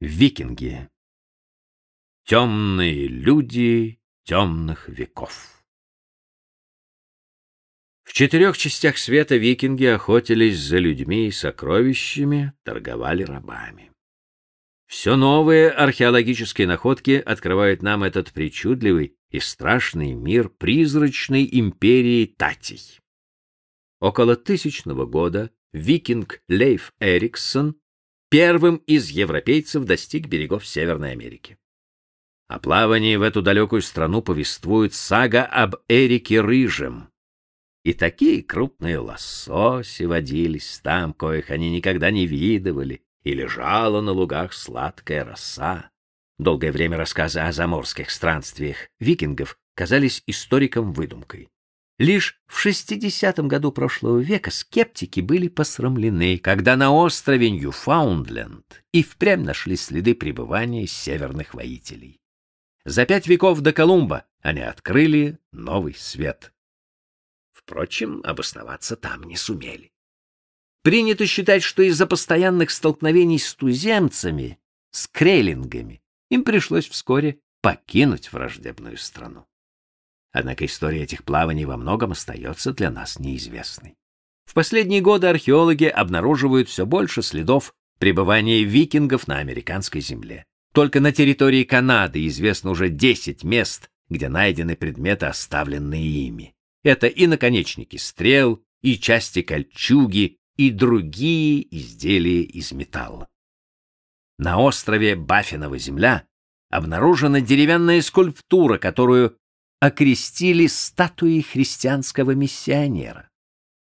Викинги. Темные люди темных веков. В четырех частях света викинги охотились за людьми и сокровищами, торговали рабами. Все новые археологические находки открывают нам этот причудливый и страшный мир призрачной империи Татей. Около тысячного года викинг Лейф Эриксон первым из европейцев достиг берегов Северной Америки. О плавании в эту далекую страну повествует сага об Эрике Рыжем. И такие крупные лососи водились там, коих они никогда не видывали, и лежала на лугах сладкая роса. Долгое время рассказы о заморских странствиях викингов казались историкам выдумкой. Лишь в 60 году прошлого века скептики были посрамлены, когда на острове Ньюфаундленд и впрямь нашли следы пребывания северных воителей. За пять веков до Колумба они открыли новый свет. Впрочем, обосноваться там не сумели. Принято считать, что из-за постоянных столкновений с туземцами, с крелингами, им пришлось вскоре покинуть враждебную страну. Однако история этих плаваний во многом остается для нас неизвестной. В последние годы археологи обнаруживают все больше следов пребывания викингов на американской земле. Только на территории Канады известно уже 10 мест, где найдены предметы, оставленные ими. Это и наконечники стрел, и части кольчуги, и другие изделия из металла. На острове Баффинова земля обнаружена деревянная скульптура, которую окрестили статуей христианского миссионера.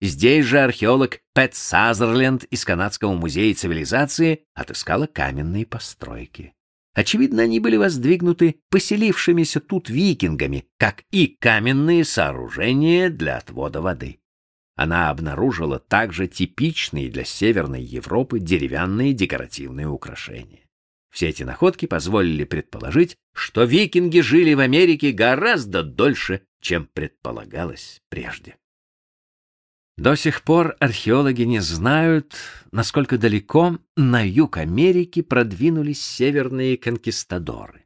Здесь же археолог Пэт Сазерленд из Канадского музея цивилизации отыскала каменные постройки. Очевидно, они были воздвигнуты поселившимися тут викингами, как и каменные сооружения для отвода воды. Она обнаружила также типичные для Северной Европы деревянные декоративные украшения. Все эти находки позволили предположить, что викинги жили в Америке гораздо дольше, чем предполагалось прежде. До сих пор археологи не знают, насколько далеко на юг Америки продвинулись северные конкистадоры.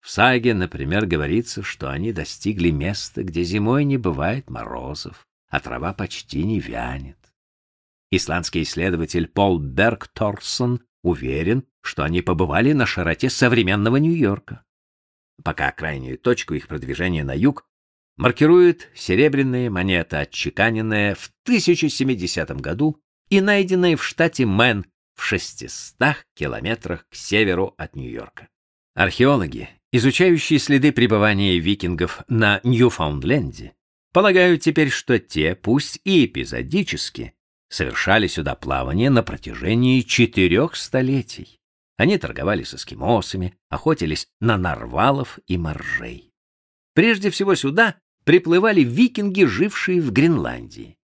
В саге, например, говорится, что они достигли места, где зимой не бывает морозов, а трава почти не вянет. Исландский исследователь Пол Бергторсон уверен, что они побывали на широте современного Нью-Йорка. Пока крайнюю точку их продвижения на юг маркирует серебряная монета, отчеканенная в 1070 году и найденная в штате Мэн в 600 километрах к северу от Нью-Йорка. Археологи, изучающие следы пребывания викингов на Ньюфаундленде, полагают теперь, что те, пусть и эпизодически, совершали сюда плавание на протяжении четырех столетий. Они торговали с эскимосами, охотились на нарвалов и моржей. Прежде всего сюда приплывали викинги, жившие в Гренландии.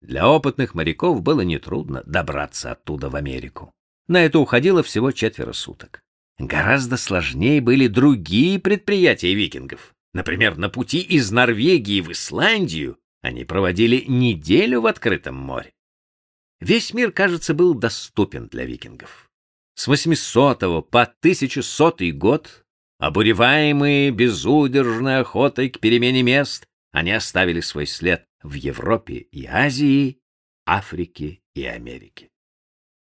Для опытных моряков было нетрудно добраться оттуда в Америку. На это уходило всего четверо суток. Гораздо сложнее были другие предприятия викингов. Например, на пути из Норвегии в Исландию они проводили неделю в открытом море. Весь мир, кажется, был доступен для викингов. С 800 по 1100 год Обуреваемые безудержной охотой к перемене мест, они оставили свой след в Европе и Азии, Африке и Америке.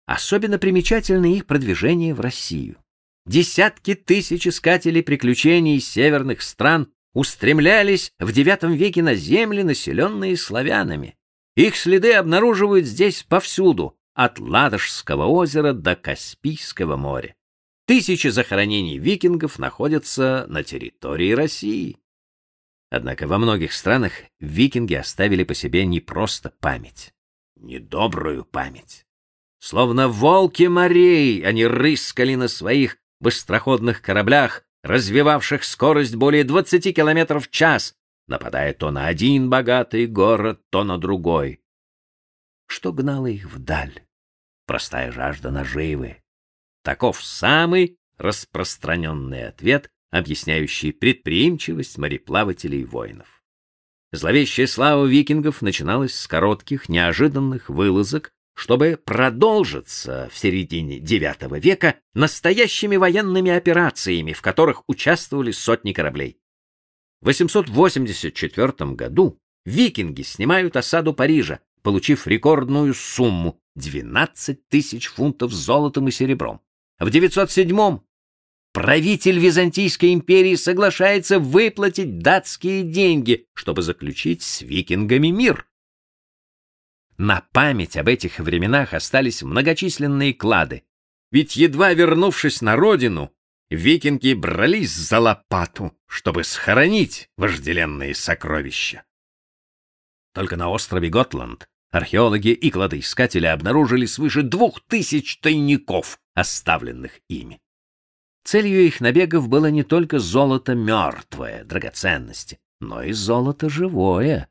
Особенно примечательно их продвижение в Россию. Десятки тысяч искателей приключений из северных стран устремлялись в IX веке на земли, населенные славянами. Их следы обнаруживают здесь повсюду, от Ладожского озера до Каспийского моря. Тысячи захоронений викингов находятся на территории России. Однако во многих странах викинги оставили по себе не просто память, недобрую память. Словно волки морей, они рыскали на своих быстроходных кораблях, развивавших скорость более 20 километров в час, нападая то на один богатый город, то на другой. Что гнало их вдаль? Простая жажда наживы, Таков самый распространенный ответ, объясняющий предприимчивость мореплавателей и воинов. Зловещая слава викингов начиналась с коротких, неожиданных вылазок чтобы продолжиться в середине IX века настоящими военными операциями, в которых участвовали сотни кораблей. В 884 году викинги снимают осаду Парижа, получив рекордную сумму 12 тысяч фунтов золотом и серебром. В 907 правитель Византийской империи соглашается выплатить датские деньги, чтобы заключить с викингами мир. На память об этих временах остались многочисленные клады. Ведь едва вернувшись на родину, викинги брались за лопату, чтобы схоронить вожделенные сокровища. Только на острове Готланд археологи и кладоискатели обнаружили свыше двух тысяч тайников, оставленных ими. Целью их набегов было не только золото мертвое, драгоценности, но и золото живое,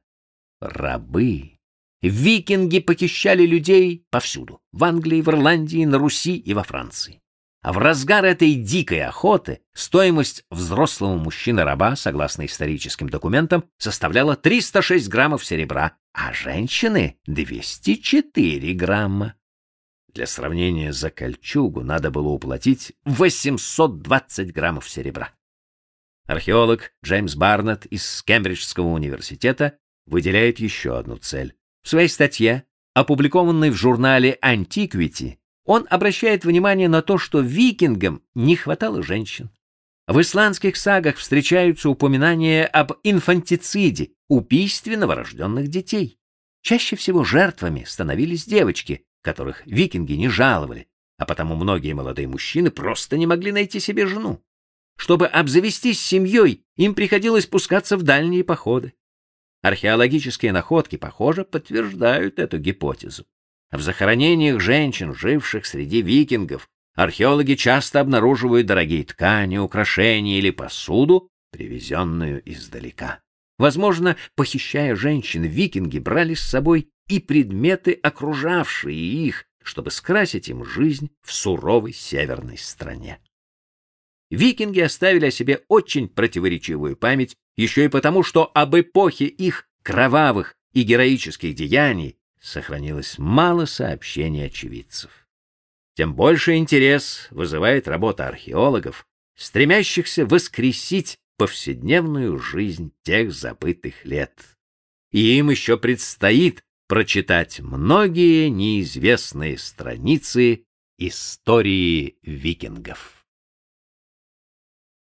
рабы. Викинги похищали людей повсюду, в Англии, в Ирландии, на Руси и во Франции. А в разгар этой дикой охоты стоимость взрослого мужчины-раба, согласно историческим документам, составляла 306 граммов серебра, а женщины — 204 грамма. Для сравнения, за кольчугу надо было уплатить 820 граммов серебра. Археолог Джеймс Барнетт из Кембриджского университета выделяет еще одну цель. В своей статье, опубликованной в журнале Antiquity, он обращает внимание на то, что викингам не хватало женщин. В исландских сагах встречаются упоминания об инфантициде, убийстве новорожденных детей. Чаще всего жертвами становились девочки, которых викинги не жаловали, а потому многие молодые мужчины просто не могли найти себе жену. Чтобы обзавестись семьей, им приходилось пускаться в дальние походы. Археологические находки, похоже, подтверждают эту гипотезу. В захоронениях женщин, живших среди викингов, археологи часто обнаруживают дорогие ткани, украшения или посуду, привезенную издалека. Возможно, похищая женщин, викинги брали с собой и предметы, окружавшие их, чтобы скрасить им жизнь в суровой северной стране. Викинги оставили о себе очень противоречивую память еще и потому, что об эпохе их кровавых и героических деяний сохранилось мало сообщений очевидцев. Тем больше интерес вызывает работа археологов, стремящихся воскресить повседневную жизнь тех забытых лет. И им еще предстоит прочитать многие неизвестные страницы истории викингов.